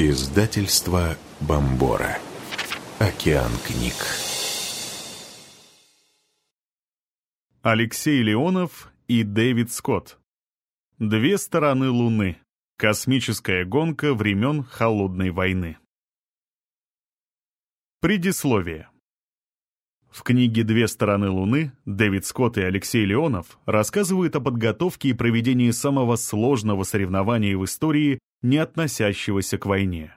Издательство Бомбора. Океан книг. Алексей Леонов и Дэвид Скотт. Две стороны Луны. Космическая гонка времен Холодной войны. Предисловие. В книге «Две стороны Луны» Дэвид Скотт и Алексей Леонов рассказывают о подготовке и проведении самого сложного соревнования в истории, не относящегося к войне.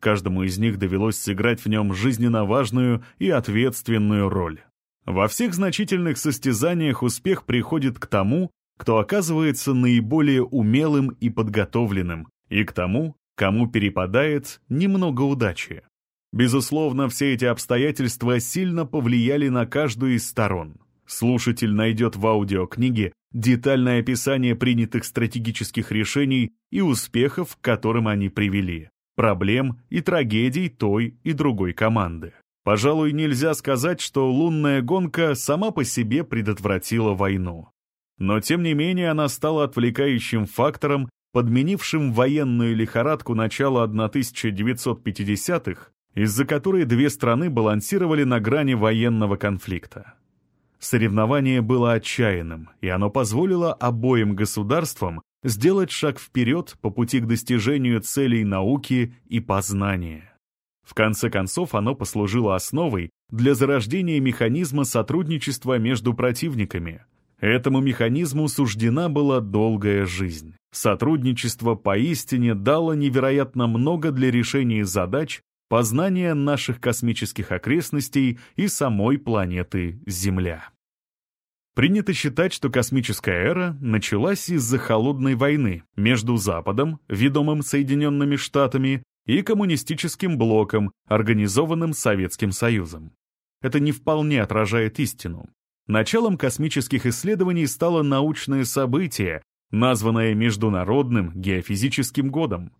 Каждому из них довелось сыграть в нем жизненно важную и ответственную роль. Во всех значительных состязаниях успех приходит к тому, кто оказывается наиболее умелым и подготовленным, и к тому, кому перепадает немного удачи. Безусловно, все эти обстоятельства сильно повлияли на каждую из сторон. Слушатель найдет в аудиокниге детальное описание принятых стратегических решений и успехов, к которым они привели, проблем и трагедий той и другой команды. Пожалуй, нельзя сказать, что лунная гонка сама по себе предотвратила войну. Но тем не менее она стала отвлекающим фактором, подменившим военную лихорадку начала 1950-х из-за которой две страны балансировали на грани военного конфликта. Соревнование было отчаянным, и оно позволило обоим государствам сделать шаг вперед по пути к достижению целей науки и познания. В конце концов, оно послужило основой для зарождения механизма сотрудничества между противниками. Этому механизму суждена была долгая жизнь. Сотрудничество поистине дало невероятно много для решения задач, познание наших космических окрестностей и самой планеты Земля. Принято считать, что космическая эра началась из-за холодной войны между Западом, ведомым Соединенными Штатами, и коммунистическим блоком, организованным Советским Союзом. Это не вполне отражает истину. Началом космических исследований стало научное событие, названное Международным геофизическим годом.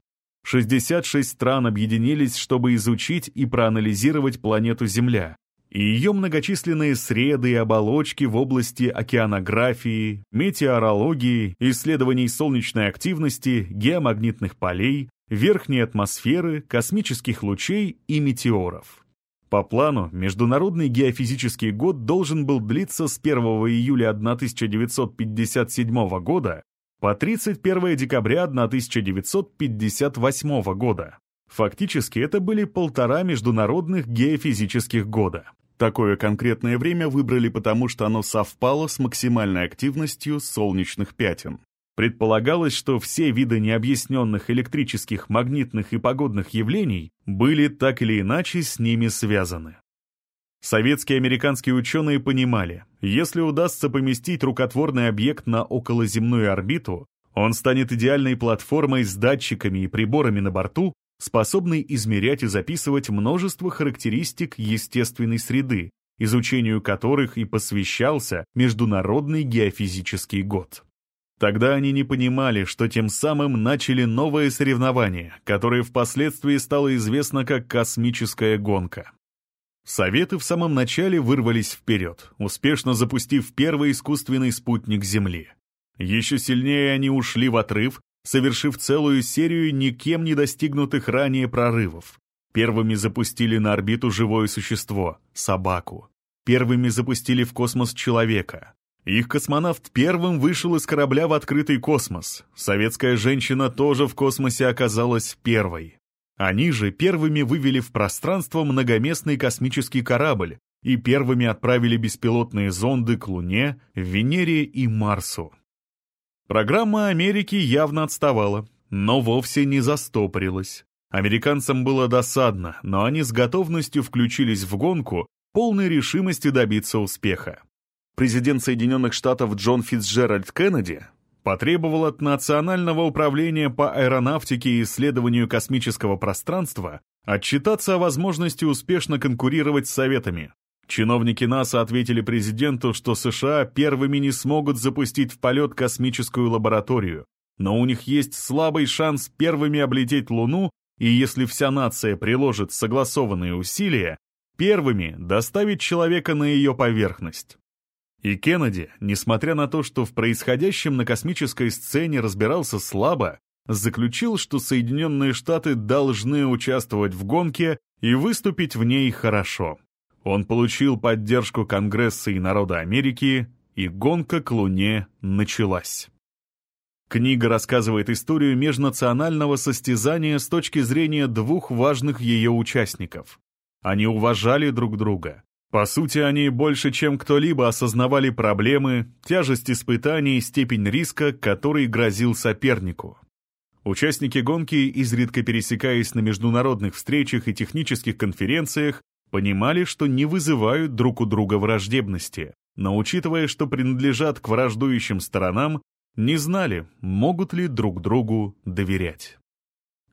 66 стран объединились, чтобы изучить и проанализировать планету Земля и ее многочисленные среды и оболочки в области океанографии, метеорологии, исследований солнечной активности, геомагнитных полей, верхней атмосферы, космических лучей и метеоров. По плану, Международный геофизический год должен был длиться с 1 июля 1957 года по 31 декабря 1958 года. Фактически это были полтора международных геофизических года. Такое конкретное время выбрали потому, что оно совпало с максимальной активностью солнечных пятен. Предполагалось, что все виды необъясненных электрических, магнитных и погодных явлений были так или иначе с ними связаны. Советские и американские ученые понимали, если удастся поместить рукотворный объект на околоземную орбиту, он станет идеальной платформой с датчиками и приборами на борту, способной измерять и записывать множество характеристик естественной среды, изучению которых и посвящался Международный геофизический год. Тогда они не понимали, что тем самым начали новое соревнование, которое впоследствии стало известно как космическая гонка. Советы в самом начале вырвались вперед, успешно запустив первый искусственный спутник Земли. Еще сильнее они ушли в отрыв, совершив целую серию никем не достигнутых ранее прорывов. Первыми запустили на орбиту живое существо — собаку. Первыми запустили в космос человека. Их космонавт первым вышел из корабля в открытый космос. Советская женщина тоже в космосе оказалась первой. Они же первыми вывели в пространство многоместный космический корабль и первыми отправили беспилотные зонды к Луне, Венере и Марсу. Программа Америки явно отставала, но вовсе не застопорилась. Американцам было досадно, но они с готовностью включились в гонку, полной решимости добиться успеха. Президент Соединенных Штатов Джон Фитцджеральд Кеннеди потребовал от Национального управления по аэронавтике и исследованию космического пространства отчитаться о возможности успешно конкурировать с Советами. Чиновники НАСА ответили президенту, что США первыми не смогут запустить в полет космическую лабораторию, но у них есть слабый шанс первыми облететь Луну, и если вся нация приложит согласованные усилия, первыми доставить человека на ее поверхность. И Кеннеди, несмотря на то, что в происходящем на космической сцене разбирался слабо, заключил, что Соединенные Штаты должны участвовать в гонке и выступить в ней хорошо. Он получил поддержку Конгресса и народа Америки, и гонка к Луне началась. Книга рассказывает историю межнационального состязания с точки зрения двух важных ее участников. Они уважали друг друга. По сути, они больше, чем кто-либо осознавали проблемы, тяжесть испытаний и степень риска, который грозил сопернику. Участники гонки, изредка пересекаясь на международных встречах и технических конференциях, понимали, что не вызывают друг у друга враждебности, но учитывая, что принадлежат к враждующим сторонам, не знали, могут ли друг другу доверять.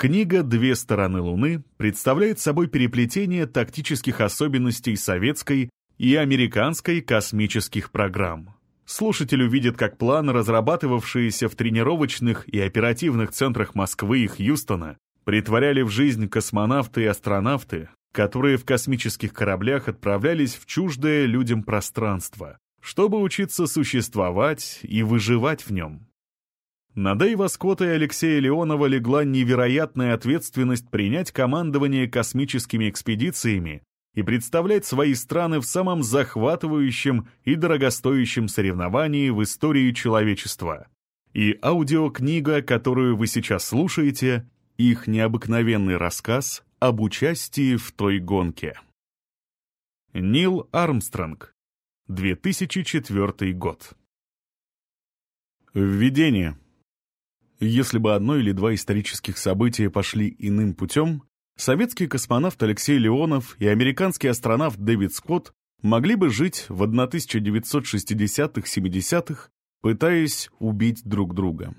Книга «Две стороны Луны» представляет собой переплетение тактических особенностей советской и американской космических программ. Слушатель увидит, как планы, разрабатывавшиеся в тренировочных и оперативных центрах Москвы и Хьюстона, притворяли в жизнь космонавты и астронавты, которые в космических кораблях отправлялись в чуждое людям пространство, чтобы учиться существовать и выживать в нем. На Дэйва Скотта и Алексея Леонова легла невероятная ответственность принять командование космическими экспедициями и представлять свои страны в самом захватывающем и дорогостоящем соревновании в истории человечества. И аудиокнига, которую вы сейчас слушаете, их необыкновенный рассказ об участии в той гонке. Нил Армстронг, 2004 год. Введение. Если бы одно или два исторических события пошли иным путем, советский космонавт Алексей Леонов и американский астронавт Дэвид Скотт могли бы жить в 1960-70-х, пытаясь убить друг друга.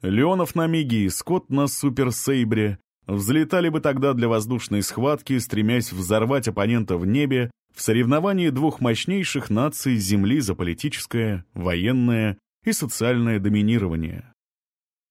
Леонов на Миге и Скотт на Суперсейбре взлетали бы тогда для воздушной схватки, стремясь взорвать оппонента в небе в соревновании двух мощнейших наций Земли за политическое, военное и социальное доминирование.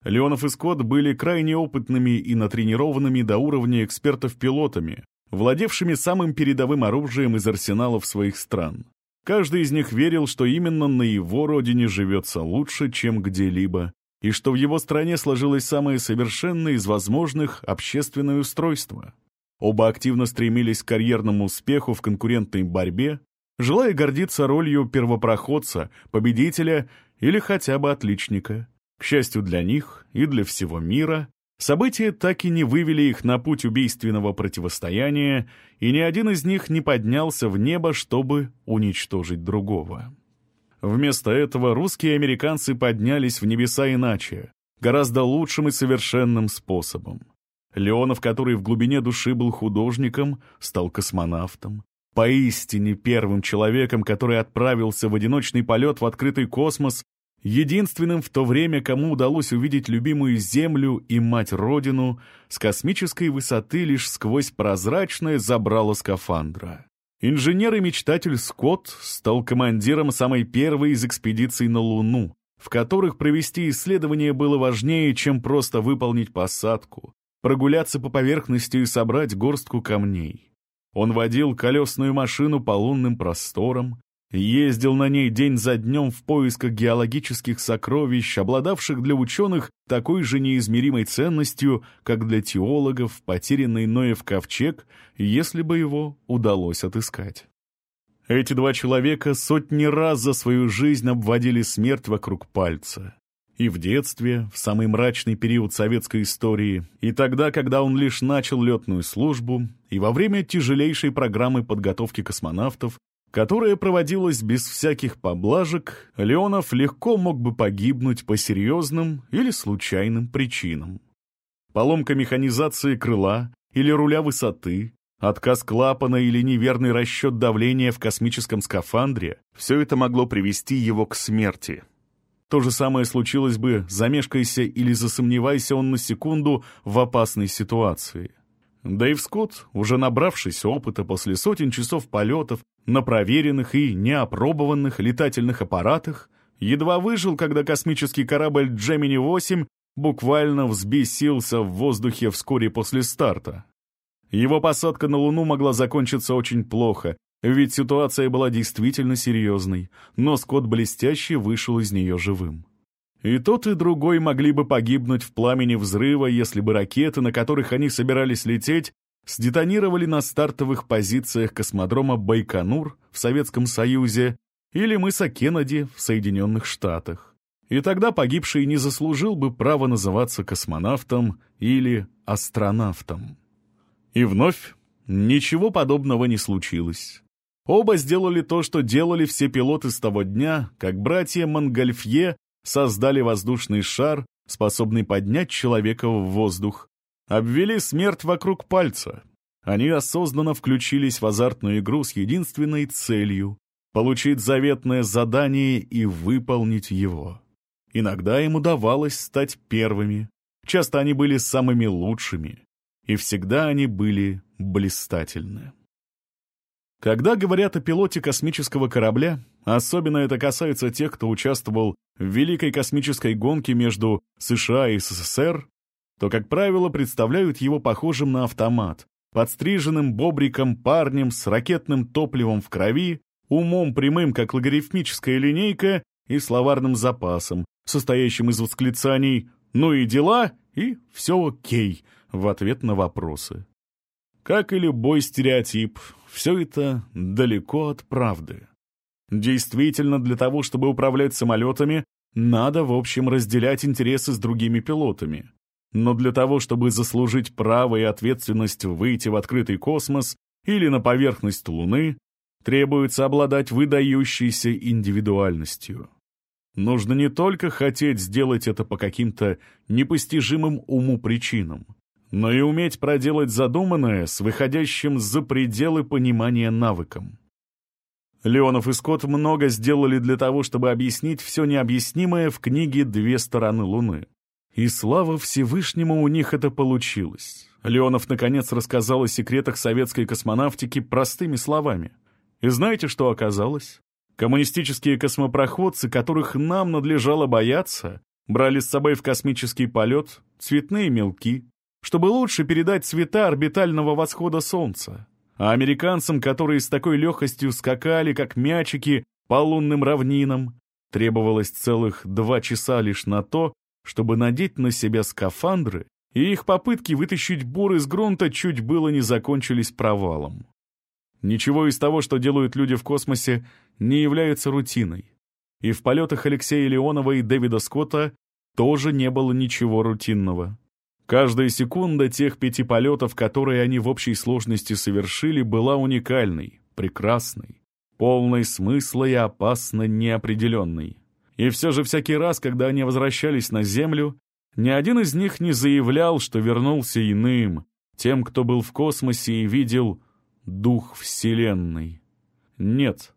Леонов и Скотт были крайне опытными и натренированными до уровня экспертов-пилотами, владевшими самым передовым оружием из арсеналов своих стран. Каждый из них верил, что именно на его родине живется лучше, чем где-либо, и что в его стране сложилось самое совершенное из возможных общественное устройство. Оба активно стремились к карьерному успеху в конкурентной борьбе, желая гордиться ролью первопроходца, победителя или хотя бы отличника. К счастью для них и для всего мира, события так и не вывели их на путь убийственного противостояния, и ни один из них не поднялся в небо, чтобы уничтожить другого. Вместо этого русские и американцы поднялись в небеса иначе, гораздо лучшим и совершенным способом. Леонов, который в глубине души был художником, стал космонавтом. Поистине первым человеком, который отправился в одиночный полет в открытый космос единственным в то время, кому удалось увидеть любимую Землю и мать-родину с космической высоты лишь сквозь прозрачное забрало скафандра. Инженер и мечтатель Скотт стал командиром самой первой из экспедиций на Луну, в которых провести исследование было важнее, чем просто выполнить посадку, прогуляться по поверхности и собрать горстку камней. Он водил колесную машину по лунным просторам, Ездил на ней день за днем в поисках геологических сокровищ, обладавших для ученых такой же неизмеримой ценностью, как для теологов потерянный Ноев ковчег, если бы его удалось отыскать. Эти два человека сотни раз за свою жизнь обводили смерть вокруг пальца. И в детстве, в самый мрачный период советской истории, и тогда, когда он лишь начал летную службу, и во время тяжелейшей программы подготовки космонавтов, которая проводилась без всяких поблажек, Леонов легко мог бы погибнуть по серьезным или случайным причинам. Поломка механизации крыла или руля высоты, отказ клапана или неверный расчет давления в космическом скафандре — все это могло привести его к смерти. То же самое случилось бы, замешкайся или засомневайся он на секунду в опасной ситуации. Дэйв Скотт, уже набравшись опыта после сотен часов полетов на проверенных и неопробованных летательных аппаратах, едва выжил, когда космический корабль «Джемини-8» буквально взбесился в воздухе вскоре после старта. Его посадка на Луну могла закончиться очень плохо, ведь ситуация была действительно серьезной, но Скотт блестяще вышел из нее живым. И тот, и другой могли бы погибнуть в пламени взрыва, если бы ракеты, на которых они собирались лететь, сдетонировали на стартовых позициях космодрома Байконур в Советском Союзе или мыса Кеннеди в Соединенных Штатах. И тогда погибший не заслужил бы права называться космонавтом или астронавтом. И вновь ничего подобного не случилось. Оба сделали то, что делали все пилоты с того дня, как братья Монгольфье создали воздушный шар, способный поднять человека в воздух. Обвели смерть вокруг пальца. Они осознанно включились в азартную игру с единственной целью — получить заветное задание и выполнить его. Иногда им удавалось стать первыми. Часто они были самыми лучшими. И всегда они были блистательны. Когда говорят о пилоте космического корабля, особенно это касается тех, кто участвовал в великой космической гонке между США и СССР, то, как правило, представляют его похожим на автомат, подстриженным бобриком парнем с ракетным топливом в крови, умом прямым, как логарифмическая линейка, и словарным запасом, состоящим из восклицаний «ну и дела» и «все окей» в ответ на вопросы. Как и любой стереотип, все это далеко от правды. Действительно, для того, чтобы управлять самолетами, надо, в общем, разделять интересы с другими пилотами. Но для того, чтобы заслужить право и ответственность выйти в открытый космос или на поверхность Луны, требуется обладать выдающейся индивидуальностью. Нужно не только хотеть сделать это по каким-то непостижимым уму причинам, но и уметь проделать задуманное с выходящим за пределы понимания навыком. Леонов и Скотт много сделали для того, чтобы объяснить все необъяснимое в книге «Две стороны Луны». И слава Всевышнему, у них это получилось. Леонов, наконец, рассказал о секретах советской космонавтики простыми словами. И знаете, что оказалось? Коммунистические космопроходцы, которых нам надлежало бояться, брали с собой в космический полет цветные мелки, чтобы лучше передать цвета орбитального восхода Солнца. А американцам, которые с такой легкостью скакали, как мячики, по лунным равнинам, требовалось целых два часа лишь на то, чтобы надеть на себя скафандры, и их попытки вытащить бур из грунта чуть было не закончились провалом. Ничего из того, что делают люди в космосе, не является рутиной. И в полетах Алексея Леонова и Дэвида Скотта тоже не было ничего рутинного. Каждая секунда тех пяти полетов, которые они в общей сложности совершили, была уникальной, прекрасной, полной смысла и опасно неопределенной. И все же всякий раз, когда они возвращались на Землю, ни один из них не заявлял, что вернулся иным, тем, кто был в космосе и видел дух Вселенной. Нет.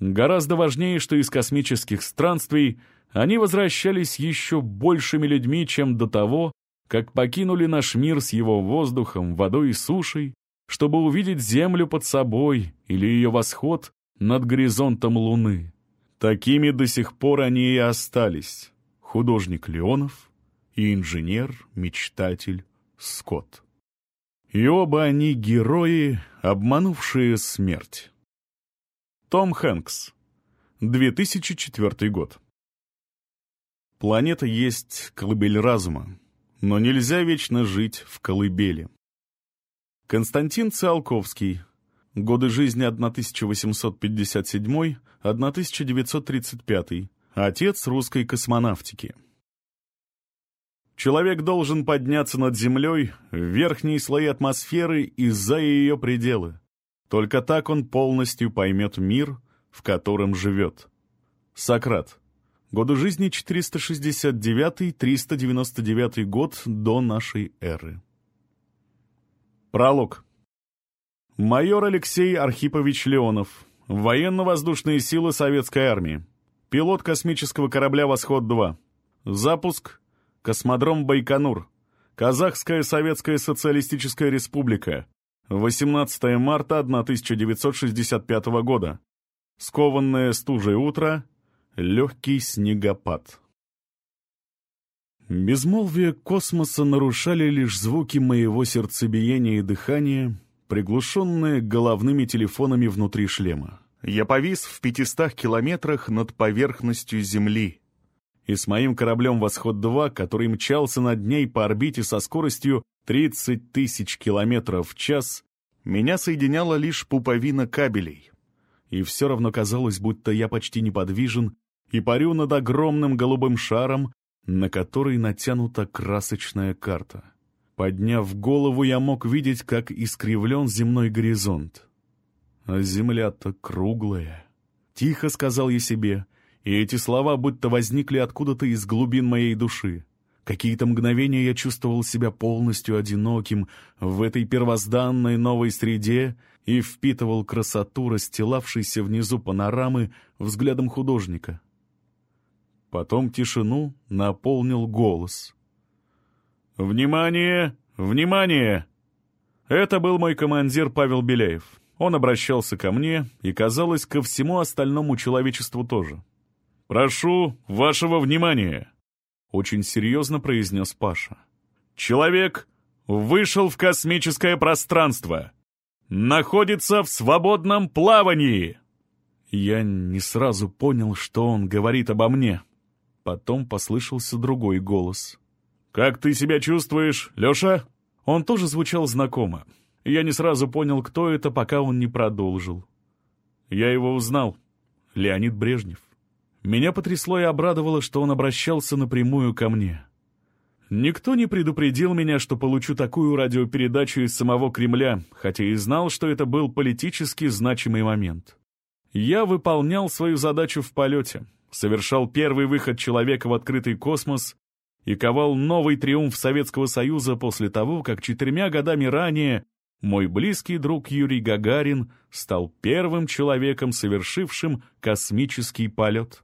Гораздо важнее, что из космических странствий они возвращались еще большими людьми, чем до того, как покинули наш мир с его воздухом, водой и сушей, чтобы увидеть Землю под собой или ее восход над горизонтом Луны. Такими до сих пор они и остались. Художник Леонов и инженер-мечтатель Скотт. И оба они герои, обманувшие смерть. Том Хэнкс. 2004 год. Планета есть колыбель разума, но нельзя вечно жить в колыбели. Константин Циолковский. Годы жизни 1857-1935. Отец русской космонавтики. Человек должен подняться над землей в верхние слои атмосферы и за ее пределы. Только так он полностью поймет мир, в котором живет. Сократ. Годы жизни 469-399 год до нашей эры. Пролог. Майор Алексей Архипович Леонов. Военно-воздушные силы Советской Армии. Пилот космического корабля «Восход-2». Запуск Космодром Байконур. Казахская Советская Социалистическая Республика. 18 марта 1965 года. Скованное стужей утро. Легкий снегопад. Безмолвие космоса нарушали лишь звуки моего сердцебиения и дыхания, приглушенные головными телефонами внутри шлема. Я повис в пятистах километрах над поверхностью Земли, и с моим кораблем «Восход-2», который мчался над ней по орбите со скоростью 30 тысяч километров в час, меня соединяла лишь пуповина кабелей. И все равно казалось, будто я почти неподвижен и парю над огромным голубым шаром, на который натянута красочная карта. Подняв голову, я мог видеть, как искривлен земной горизонт. А земля-то круглая. Тихо сказал я себе, и эти слова будто возникли откуда-то из глубин моей души. Какие-то мгновения я чувствовал себя полностью одиноким в этой первозданной новой среде и впитывал красоту расстилавшейся внизу панорамы взглядом художника. Потом тишину наполнил голос. «Внимание! Внимание!» Это был мой командир Павел Беляев. Он обращался ко мне и, казалось, ко всему остальному человечеству тоже. «Прошу вашего внимания!» Очень серьезно произнес Паша. «Человек вышел в космическое пространство. Находится в свободном плавании!» Я не сразу понял, что он говорит обо мне. Потом послышался другой голос. «Как ты себя чувствуешь, Леша?» Он тоже звучал знакомо. Я не сразу понял, кто это, пока он не продолжил. Я его узнал. Леонид Брежнев. Меня потрясло и обрадовало, что он обращался напрямую ко мне. Никто не предупредил меня, что получу такую радиопередачу из самого Кремля, хотя и знал, что это был политически значимый момент. Я выполнял свою задачу в полете, совершал первый выход человека в открытый космос и ковал новый триумф Советского Союза после того, как четырьмя годами ранее мой близкий друг Юрий Гагарин стал первым человеком, совершившим космический полет.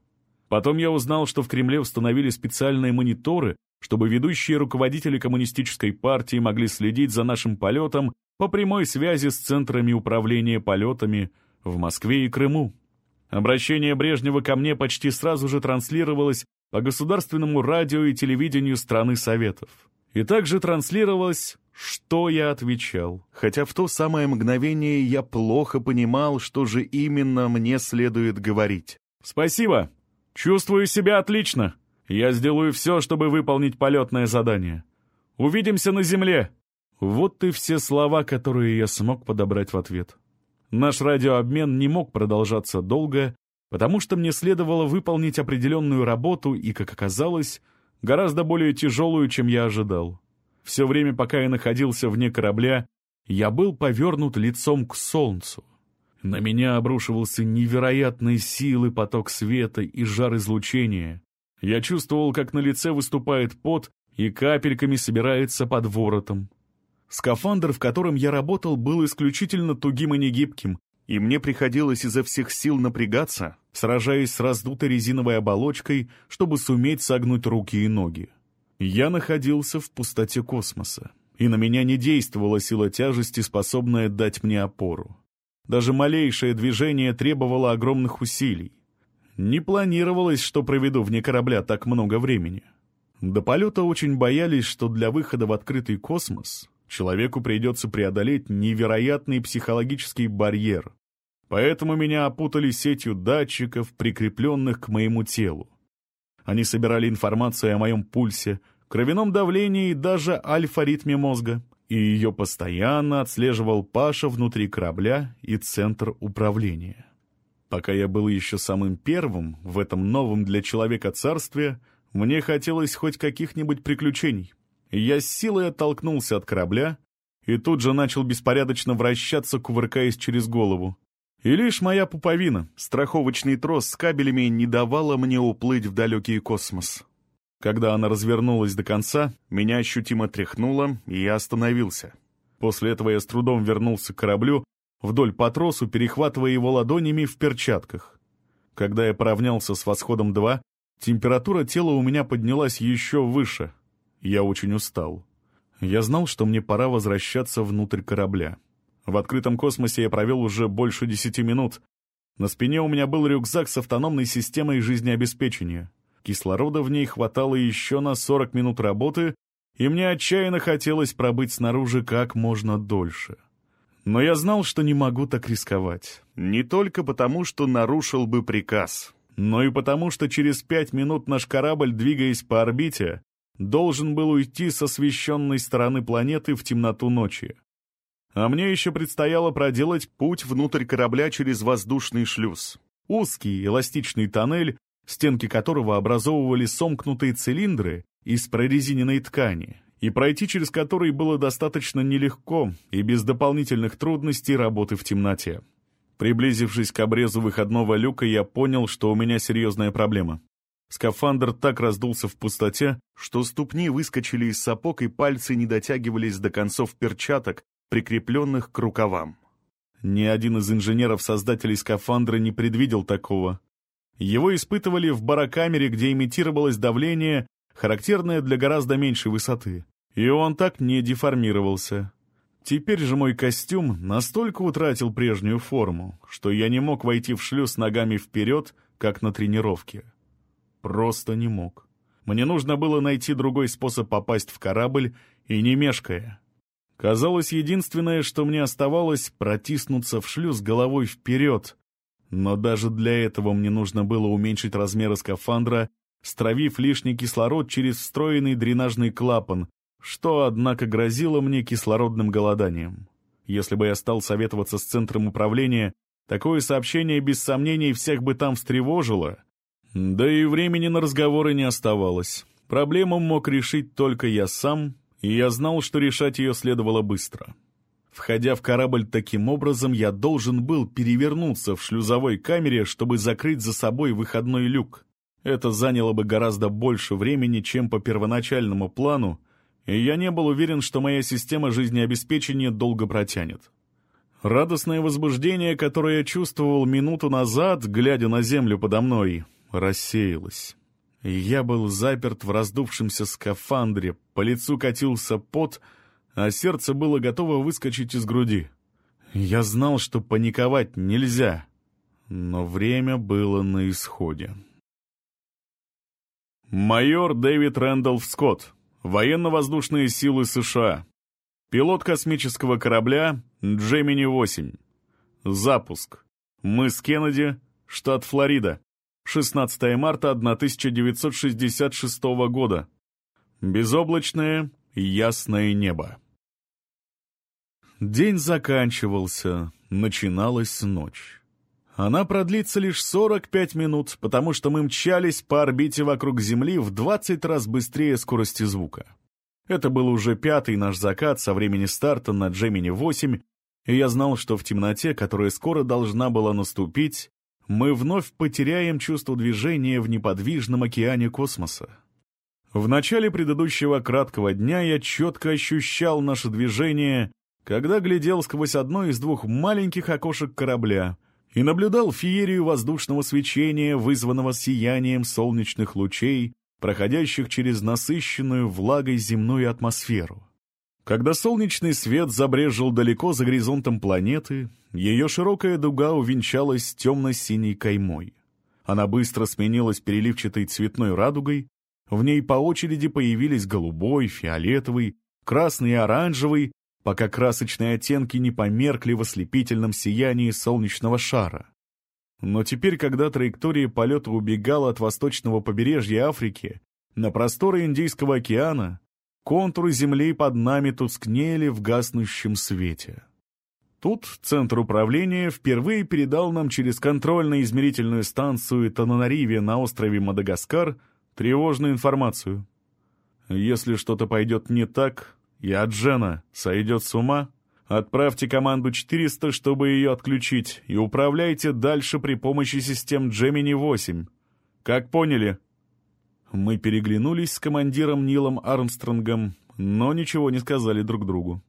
Потом я узнал, что в Кремле установили специальные мониторы, чтобы ведущие руководители коммунистической партии могли следить за нашим полетом по прямой связи с центрами управления полетами в Москве и Крыму. Обращение Брежнева ко мне почти сразу же транслировалось по государственному радио и телевидению страны Советов. И также транслировалось, что я отвечал, хотя в то самое мгновение я плохо понимал, что же именно мне следует говорить. «Спасибо!» Чувствую себя отлично. Я сделаю все, чтобы выполнить полетное задание. Увидимся на земле. Вот и все слова, которые я смог подобрать в ответ. Наш радиообмен не мог продолжаться долго, потому что мне следовало выполнить определенную работу и, как оказалось, гораздо более тяжелую, чем я ожидал. Все время, пока я находился вне корабля, я был повернут лицом к солнцу. На меня обрушивался невероятной силы поток света и жар излучения. Я чувствовал, как на лице выступает пот и капельками собирается под воротом. Скафандр, в котором я работал, был исключительно тугим и негибким, и мне приходилось изо всех сил напрягаться, сражаясь с раздутой резиновой оболочкой, чтобы суметь согнуть руки и ноги. Я находился в пустоте космоса, и на меня не действовала сила тяжести, способная дать мне опору. Даже малейшее движение требовало огромных усилий. Не планировалось, что проведу вне корабля так много времени. До полета очень боялись, что для выхода в открытый космос человеку придется преодолеть невероятный психологический барьер. Поэтому меня опутали сетью датчиков, прикрепленных к моему телу. Они собирали информацию о моем пульсе, кровяном давлении и даже альфа-ритме мозга и ее постоянно отслеживал Паша внутри корабля и центр управления. Пока я был еще самым первым в этом новом для человека царстве, мне хотелось хоть каких-нибудь приключений. Я с силой оттолкнулся от корабля и тут же начал беспорядочно вращаться, кувыркаясь через голову. И лишь моя пуповина, страховочный трос с кабелями, не давала мне уплыть в далекий космос. Когда она развернулась до конца, меня ощутимо тряхнуло, и я остановился. После этого я с трудом вернулся к кораблю, вдоль по тросу, перехватывая его ладонями в перчатках. Когда я поравнялся с восходом 2, температура тела у меня поднялась еще выше. Я очень устал. Я знал, что мне пора возвращаться внутрь корабля. В открытом космосе я провел уже больше десяти минут. На спине у меня был рюкзак с автономной системой жизнеобеспечения. Кислорода в ней хватало еще на 40 минут работы, и мне отчаянно хотелось пробыть снаружи как можно дольше. Но я знал, что не могу так рисковать. Не только потому, что нарушил бы приказ, но и потому, что через пять минут наш корабль, двигаясь по орбите, должен был уйти с освещенной стороны планеты в темноту ночи. А мне еще предстояло проделать путь внутрь корабля через воздушный шлюз. Узкий эластичный тоннель, стенки которого образовывали сомкнутые цилиндры из прорезиненной ткани, и пройти через который было достаточно нелегко и без дополнительных трудностей работы в темноте. Приблизившись к обрезу выходного люка, я понял, что у меня серьезная проблема. Скафандр так раздулся в пустоте, что ступни выскочили из сапог и пальцы не дотягивались до концов перчаток, прикрепленных к рукавам. Ни один из инженеров-создателей скафандра не предвидел такого. Его испытывали в барокамере, где имитировалось давление, характерное для гораздо меньшей высоты. И он так не деформировался. Теперь же мой костюм настолько утратил прежнюю форму, что я не мог войти в шлюз ногами вперед, как на тренировке. Просто не мог. Мне нужно было найти другой способ попасть в корабль, и не мешкая. Казалось, единственное, что мне оставалось, протиснуться в шлюз головой вперед. Но даже для этого мне нужно было уменьшить размеры скафандра, стравив лишний кислород через встроенный дренажный клапан, что, однако, грозило мне кислородным голоданием. Если бы я стал советоваться с центром управления, такое сообщение без сомнений всех бы там встревожило — да и времени на разговоры не оставалось. Проблему мог решить только я сам, и я знал, что решать ее следовало быстро. Входя в корабль таким образом, я должен был перевернуться в шлюзовой камере, чтобы закрыть за собой выходной люк. Это заняло бы гораздо больше времени, чем по первоначальному плану, и я не был уверен, что моя система жизнеобеспечения долго протянет. Радостное возбуждение, которое я чувствовал минуту назад, глядя на землю подо мной, рассеялась. Я был заперт в раздувшемся скафандре, по лицу катился пот, а сердце было готово выскочить из груди. Я знал, что паниковать нельзя, но время было на исходе. Майор Дэвид Рэндалф Скотт, Военно-воздушные силы США. Пилот космического корабля «Джемини-8». Запуск. Мыс Кеннеди, штат Флорида. 16 марта 1966 года. Безоблачное, ясное небо. День заканчивался, начиналась ночь. Она продлится лишь 45 минут, потому что мы мчались по орбите вокруг Земли в 20 раз быстрее скорости звука. Это был уже пятый наш закат со времени старта на Джемини-8, и я знал, что в темноте, которая скоро должна была наступить, мы вновь потеряем чувство движения в неподвижном океане космоса. В начале предыдущего краткого дня я четко ощущал наше движение, когда глядел сквозь одно из двух маленьких окошек корабля и наблюдал феерию воздушного свечения, вызванного сиянием солнечных лучей, проходящих через насыщенную влагой земную атмосферу. Когда солнечный свет забрежил далеко за горизонтом планеты, ее широкая дуга увенчалась темно-синей каймой. Она быстро сменилась переливчатой цветной радугой, в ней по очереди появились голубой, фиолетовый, красный и оранжевый, пока красочные оттенки не померкли в ослепительном сиянии солнечного шара. Но теперь, когда траектория полета убегала от восточного побережья Африки на просторы Индийского океана, Контуры земли под нами тускнели в гаснущем свете. Тут Центр управления впервые передал нам через контрольно-измерительную станцию Тананариве на острове Мадагаскар тревожную информацию. Если что-то пойдет не так, и Аджена сойдет с ума, отправьте команду 400, чтобы ее отключить, и управляйте дальше при помощи систем Gemini-8. Как поняли? Мы переглянулись с командиром Нилом Армстронгом, но ничего не сказали друг другу.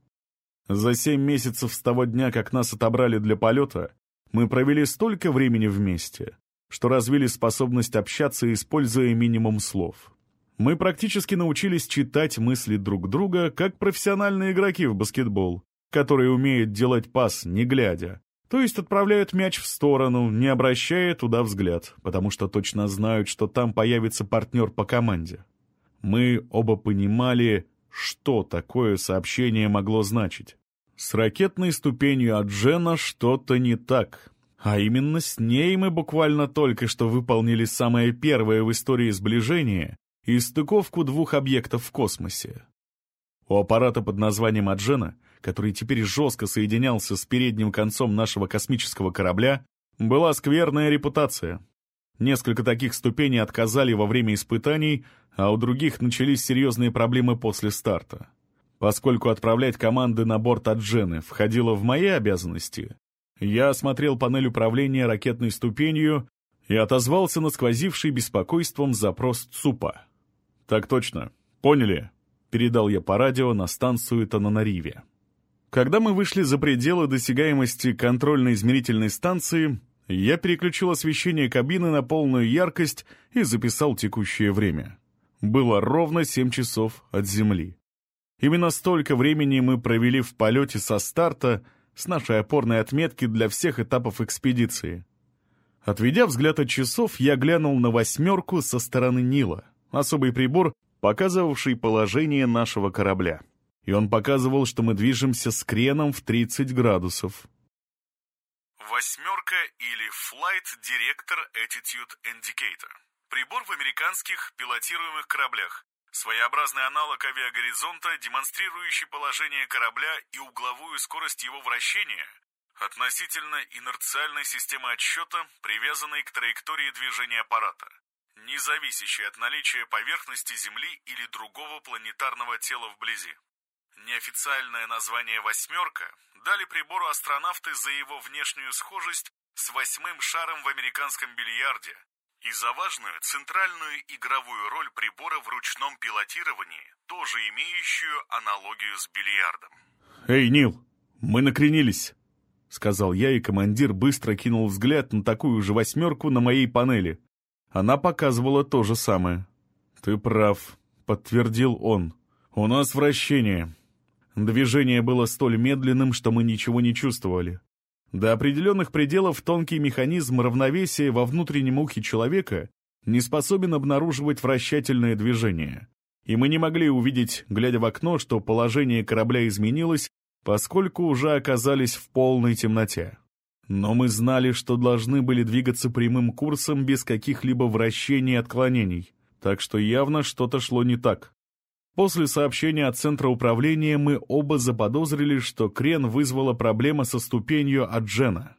За семь месяцев с того дня, как нас отобрали для полета, мы провели столько времени вместе, что развили способность общаться, используя минимум слов. Мы практически научились читать мысли друг друга, как профессиональные игроки в баскетбол, которые умеют делать пас, не глядя, то есть отправляют мяч в сторону, не обращая туда взгляд, потому что точно знают, что там появится партнер по команде. Мы оба понимали, что такое сообщение могло значить. С ракетной ступенью от Джена что-то не так. А именно с ней мы буквально только что выполнили самое первое в истории сближение и стыковку двух объектов в космосе. У аппарата под названием «Аджена», который теперь жестко соединялся с передним концом нашего космического корабля, была скверная репутация. Несколько таких ступеней отказали во время испытаний, а у других начались серьезные проблемы после старта. Поскольку отправлять команды на борт Аджены входило в мои обязанности, я осмотрел панель управления ракетной ступенью и отозвался на сквозивший беспокойством запрос ЦУПа. «Так точно. Поняли?» — передал я по радио на станцию Тананариве. Когда мы вышли за пределы досягаемости контрольно-измерительной станции, я переключил освещение кабины на полную яркость и записал текущее время. Было ровно 7 часов от Земли. Именно столько времени мы провели в полете со старта — с нашей опорной отметки для всех этапов экспедиции. Отведя взгляд от часов, я глянул на восьмерку со стороны Нила, особый прибор, показывавший положение нашего корабля. И он показывал, что мы движемся с креном в 30 градусов. Восьмерка или Flight Director Attitude Indicator. Прибор в американских пилотируемых кораблях, Своеобразный аналог авиагоризонта, демонстрирующий положение корабля и угловую скорость его вращения, относительно инерциальной системы отсчета, привязанной к траектории движения аппарата, не зависящей от наличия поверхности Земли или другого планетарного тела вблизи. Неофициальное название «восьмерка» дали прибору астронавты за его внешнюю схожесть с восьмым шаром в американском бильярде, и за важную центральную игровую роль прибора в ручном пилотировании, тоже имеющую аналогию с бильярдом. «Эй, Нил, мы накренились», — сказал я, и командир быстро кинул взгляд на такую же восьмерку на моей панели. Она показывала то же самое. «Ты прав», — подтвердил он. «У нас вращение». Движение было столь медленным, что мы ничего не чувствовали. До определенных пределов тонкий механизм равновесия во внутреннем ухе человека не способен обнаруживать вращательное движение. И мы не могли увидеть, глядя в окно, что положение корабля изменилось, поскольку уже оказались в полной темноте. Но мы знали, что должны были двигаться прямым курсом без каких-либо вращений и отклонений, так что явно что-то шло не так. После сообщения от центра управления мы оба заподозрили, что крен вызвала проблема со ступенью от Джена.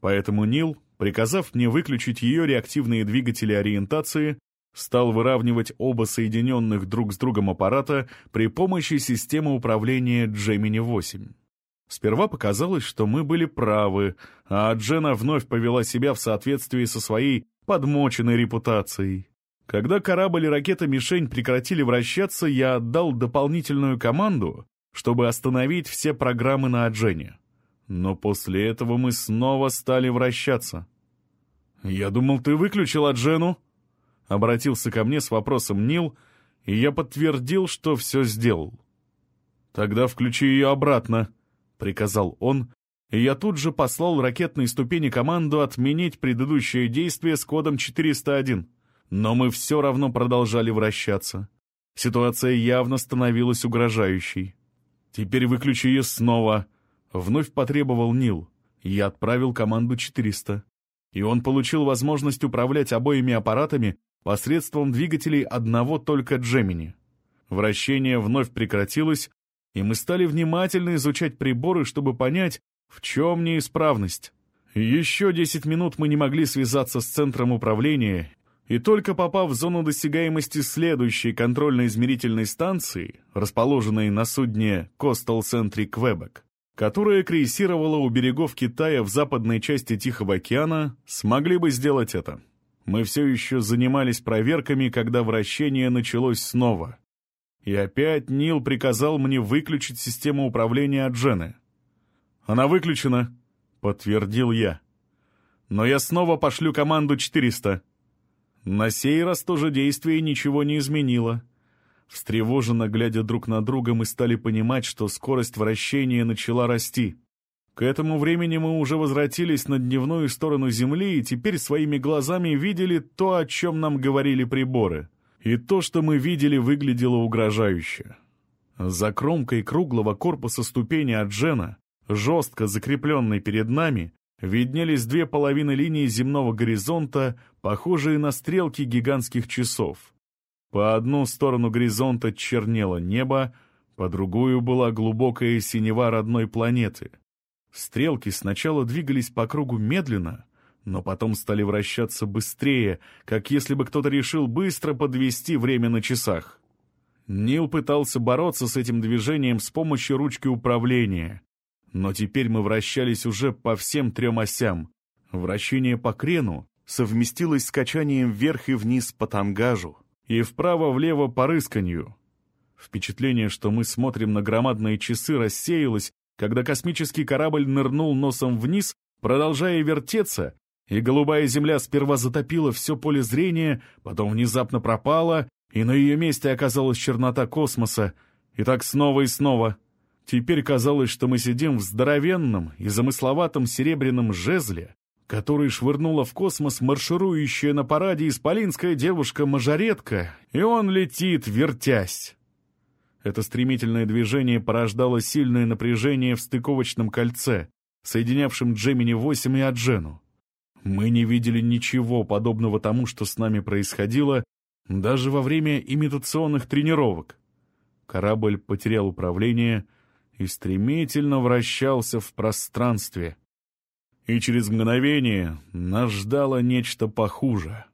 Поэтому Нил, приказав мне выключить ее реактивные двигатели ориентации, стал выравнивать оба соединенных друг с другом аппарата при помощи системы управления Gemini-8. Сперва показалось, что мы были правы, а Джена вновь повела себя в соответствии со своей подмоченной репутацией. Когда корабль и ракета-мишень прекратили вращаться, я отдал дополнительную команду, чтобы остановить все программы на Аджене. Но после этого мы снова стали вращаться. «Я думал, ты выключил Аджену?» Обратился ко мне с вопросом Нил, и я подтвердил, что все сделал. «Тогда включи ее обратно», — приказал он, и я тут же послал ракетной ступени команду отменить предыдущее действие с кодом 401. Но мы все равно продолжали вращаться. Ситуация явно становилась угрожающей. «Теперь выключи ее снова», — вновь потребовал Нил. Я отправил команду 400. И он получил возможность управлять обоими аппаратами посредством двигателей одного только Джемини. Вращение вновь прекратилось, и мы стали внимательно изучать приборы, чтобы понять, в чем неисправность. Еще 10 минут мы не могли связаться с центром управления, и только попав в зону досягаемости следующей контрольно-измерительной станции, расположенной на судне Coastal Centric Quebec, которая крейсировала у берегов Китая в западной части Тихого океана, смогли бы сделать это. Мы все еще занимались проверками, когда вращение началось снова. И опять Нил приказал мне выключить систему управления Аджены. «Она выключена», — подтвердил я. «Но я снова пошлю команду 400». На сей раз тоже действие ничего не изменило. Встревоженно глядя друг на друга, мы стали понимать, что скорость вращения начала расти. К этому времени мы уже возвратились на дневную сторону Земли и теперь своими глазами видели то, о чем нам говорили приборы. И то, что мы видели, выглядело угрожающе. За кромкой круглого корпуса ступени от Джена, жестко закрепленной перед нами, виднелись две половины линии земного горизонта, похожие на стрелки гигантских часов. По одну сторону горизонта чернело небо, по другую была глубокая синева родной планеты. Стрелки сначала двигались по кругу медленно, но потом стали вращаться быстрее, как если бы кто-то решил быстро подвести время на часах. Нил пытался бороться с этим движением с помощью ручки управления. Но теперь мы вращались уже по всем трем осям. Вращение по крену совместилось с качанием вверх и вниз по тангажу и вправо-влево по рысканью. Впечатление, что мы смотрим на громадные часы, рассеялось, когда космический корабль нырнул носом вниз, продолжая вертеться, и голубая земля сперва затопила все поле зрения, потом внезапно пропала, и на ее месте оказалась чернота космоса, и так снова и снова. Теперь казалось, что мы сидим в здоровенном и замысловатом серебряном жезле, который швырнула в космос марширующая на параде исполинская девушка-мажоретка, и он летит, вертясь. Это стремительное движение порождало сильное напряжение в стыковочном кольце, соединявшем Джемини-8 и Аджену. Мы не видели ничего подобного тому, что с нами происходило, даже во время имитационных тренировок. Корабль потерял управление и стремительно вращался в пространстве. И через мгновение нас ждало нечто похуже —